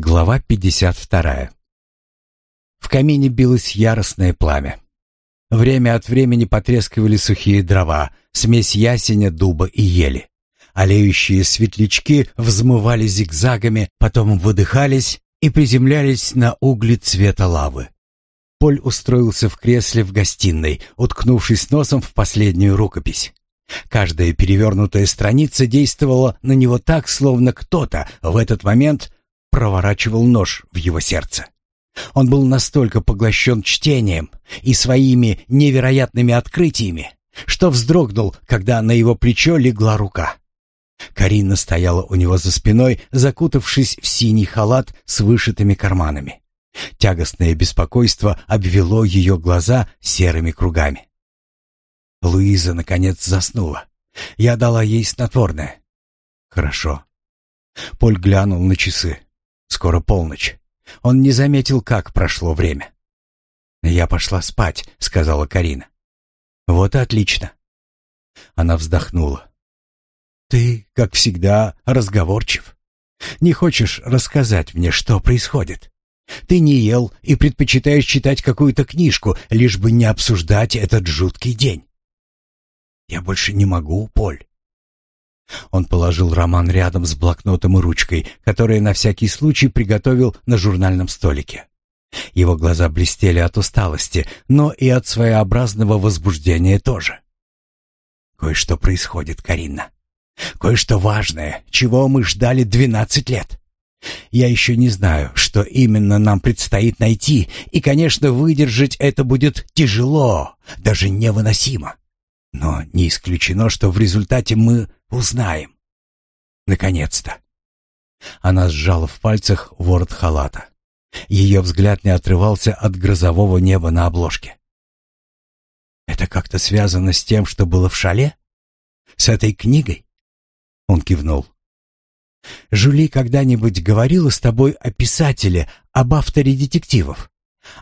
Глава 52. В камине билось яростное пламя. Время от времени потрескивали сухие дрова, смесь ясеня, дуба и ели. Олеющие светлячки взмывали зигзагами, потом выдыхались и приземлялись на угли цвета лавы. Поль устроился в кресле в гостиной, уткнувшись носом в последнюю рукопись. Каждая перевернутая страница действовала на него так, словно кто-то в этот момент проворачивал нож в его сердце. Он был настолько поглощен чтением и своими невероятными открытиями, что вздрогнул, когда на его плечо легла рука. Карина стояла у него за спиной, закутавшись в синий халат с вышитыми карманами. Тягостное беспокойство обвело ее глаза серыми кругами. Луиза, наконец, заснула. Я дала ей снотворное. «Хорошо». Поль глянул на часы. Скоро полночь. Он не заметил, как прошло время. «Я пошла спать», — сказала Карина. «Вот и отлично». Она вздохнула. «Ты, как всегда, разговорчив. Не хочешь рассказать мне, что происходит? Ты не ел и предпочитаешь читать какую-то книжку, лишь бы не обсуждать этот жуткий день». «Я больше не могу, Поль. Он положил роман рядом с блокнотом и ручкой, которые на всякий случай приготовил на журнальном столике. Его глаза блестели от усталости, но и от своеобразного возбуждения тоже. Кое-что происходит, Карина. Кое-что важное, чего мы ждали 12 лет. Я еще не знаю, что именно нам предстоит найти, и, конечно, выдержать это будет тяжело, даже невыносимо. Но не исключено, что в результате мы узнаем. Наконец-то. Она сжала в пальцах ворот халата. Ее взгляд не отрывался от грозового неба на обложке. «Это как-то связано с тем, что было в шале? С этой книгой?» Он кивнул. Жули когда-нибудь говорила с тобой о писателе, об авторе детективов,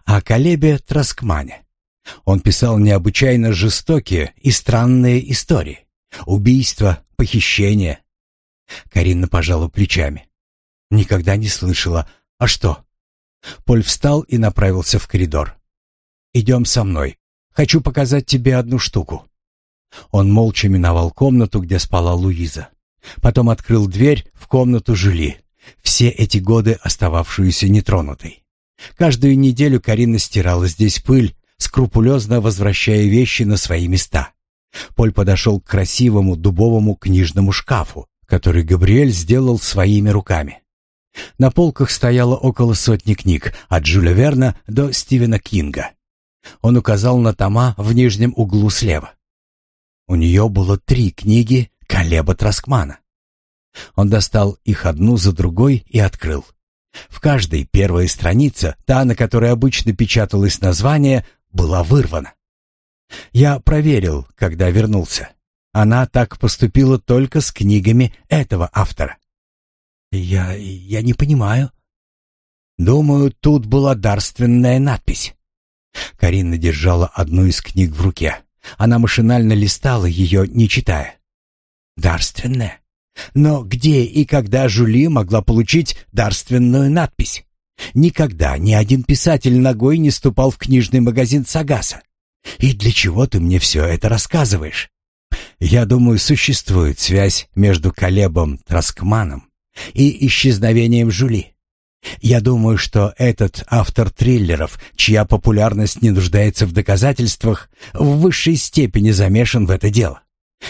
о Калебе Траскмане. Он писал необычайно жестокие и странные истории. Убийства, похищения. Карина пожала плечами. Никогда не слышала. А что? Поль встал и направился в коридор. «Идем со мной. Хочу показать тебе одну штуку». Он молча миновал комнату, где спала Луиза. Потом открыл дверь в комнату жили, все эти годы остававшуюся нетронутой. Каждую неделю Карина стирала здесь пыль, скрупулезно возвращая вещи на свои места. Поль подошел к красивому дубовому книжному шкафу, который Габриэль сделал своими руками. На полках стояло около сотни книг, от Джуля Верна до Стивена Кинга. Он указал на тома в нижнем углу слева. У нее было три книги Калеба Траскмана. Он достал их одну за другой и открыл. В каждой первая страница, та, на которой обычно печаталось название, была вырвана. Я проверил, когда вернулся. Она так поступила только с книгами этого автора. Я... я не понимаю. Думаю, тут была дарственная надпись. Карина держала одну из книг в руке. Она машинально листала ее, не читая. Дарственная? Но где и когда Жули могла получить дарственную надпись? Никогда ни один писатель ногой не ступал в книжный магазин Сагаса. И для чего ты мне все это рассказываешь? Я думаю, существует связь между Колебом Траскманом и исчезновением Жули. Я думаю, что этот автор триллеров, чья популярность не нуждается в доказательствах, в высшей степени замешан в это дело.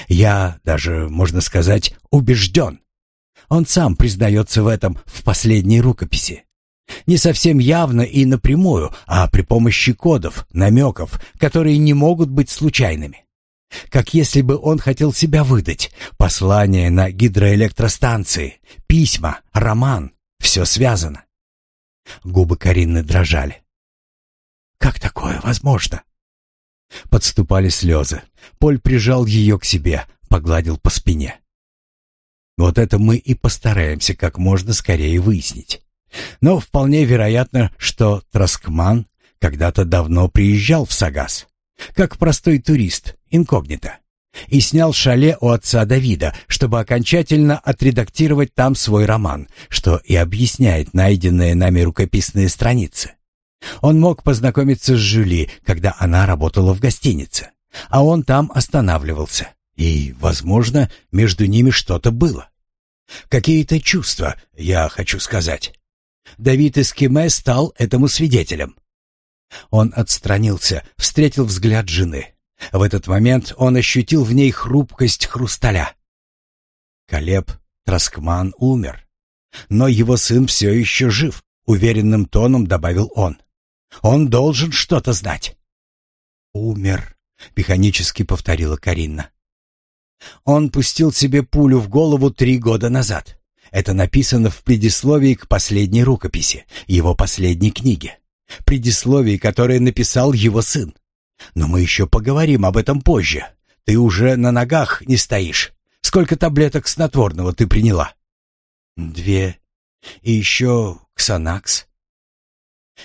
Я даже, можно сказать, убежден. Он сам признается в этом в последней рукописи. Не совсем явно и напрямую, а при помощи кодов, намеков, которые не могут быть случайными. Как если бы он хотел себя выдать. Послание на гидроэлектростанции, письма, роман. Все связано. Губы Карины дрожали. «Как такое возможно?» Подступали слезы. Поль прижал ее к себе, погладил по спине. «Вот это мы и постараемся как можно скорее выяснить». Но вполне вероятно, что Троскман когда-то давно приезжал в Сагас, как простой турист, инкогнито, и снял шале у отца Давида, чтобы окончательно отредактировать там свой роман, что и объясняет найденные нами рукописные страницы. Он мог познакомиться с Жюли, когда она работала в гостинице, а он там останавливался, и, возможно, между ними что-то было. Какие-то чувства, я хочу сказать. Давид Эскиме стал этому свидетелем. Он отстранился, встретил взгляд жены. В этот момент он ощутил в ней хрупкость хрусталя. Колеб Траскман умер. Но его сын все еще жив, уверенным тоном добавил он. Он должен что-то знать. «Умер», — механически повторила Карина. Он пустил себе пулю в голову три года назад. Это написано в предисловии к последней рукописи, его последней книге. Предисловии, которое написал его сын. Но мы еще поговорим об этом позже. Ты уже на ногах не стоишь. Сколько таблеток снотворного ты приняла? Две. И еще ксанакс.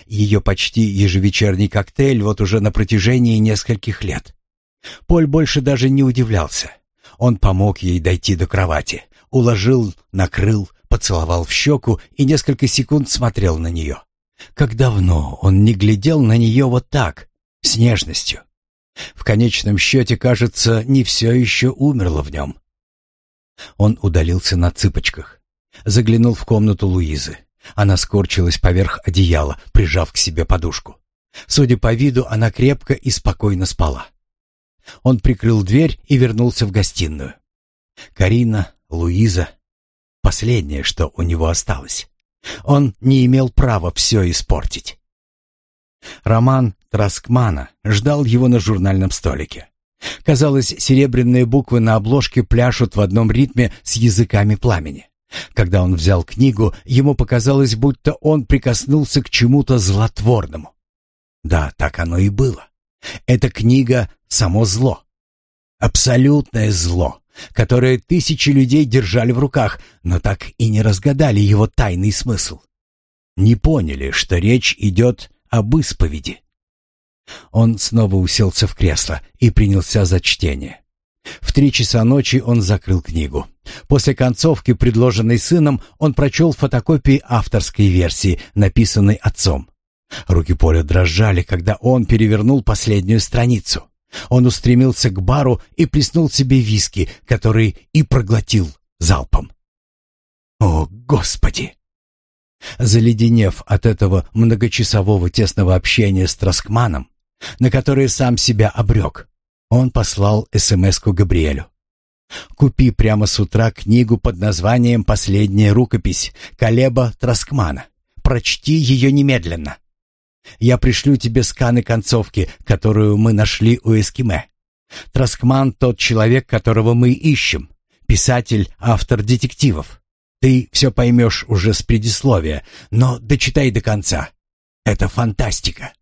Ее почти ежевечерний коктейль вот уже на протяжении нескольких лет. Поль больше даже не удивлялся. Он помог ей дойти до кровати уложил, накрыл, поцеловал в щеку и несколько секунд смотрел на нее. Как давно он не глядел на нее вот так, с нежностью. В конечном счете, кажется, не все еще умерло в нем. Он удалился на цыпочках. Заглянул в комнату Луизы. Она скорчилась поверх одеяла, прижав к себе подушку. Судя по виду, она крепко и спокойно спала. Он прикрыл дверь и вернулся в гостиную. Карина, Луиза — последнее, что у него осталось. Он не имел права все испортить. Роман Траскмана ждал его на журнальном столике. Казалось, серебряные буквы на обложке пляшут в одном ритме с языками пламени. Когда он взял книгу, ему показалось, будто он прикоснулся к чему-то злотворному. Да, так оно и было. Эта книга — само зло. Абсолютное зло которое тысячи людей держали в руках, но так и не разгадали его тайный смысл. Не поняли, что речь идет об исповеди. Он снова уселся в кресло и принялся за чтение. В три часа ночи он закрыл книгу. После концовки, предложенной сыном, он прочел фотокопии авторской версии, написанной отцом. Руки Поля дрожали, когда он перевернул последнюю страницу. Он устремился к бару и плеснул себе виски, который и проглотил залпом. О, Господи! Заледенев от этого многочасового тесного общения с Троскманом, на которое сам себя обрёк, он послал СМСку Габриэлю. «Купи прямо с утра книгу под названием «Последняя рукопись» Колеба Троскмана. Прочти её немедленно». Я пришлю тебе сканы концовки, которую мы нашли у эскиме. Троскман тот человек, которого мы ищем. Писатель, автор детективов. Ты все поймешь уже с предисловия, но дочитай до конца. Это фантастика.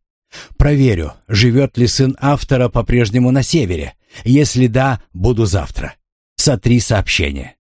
Проверю, живет ли сын автора по-прежнему на севере. Если да, буду завтра. Сотри сообщение.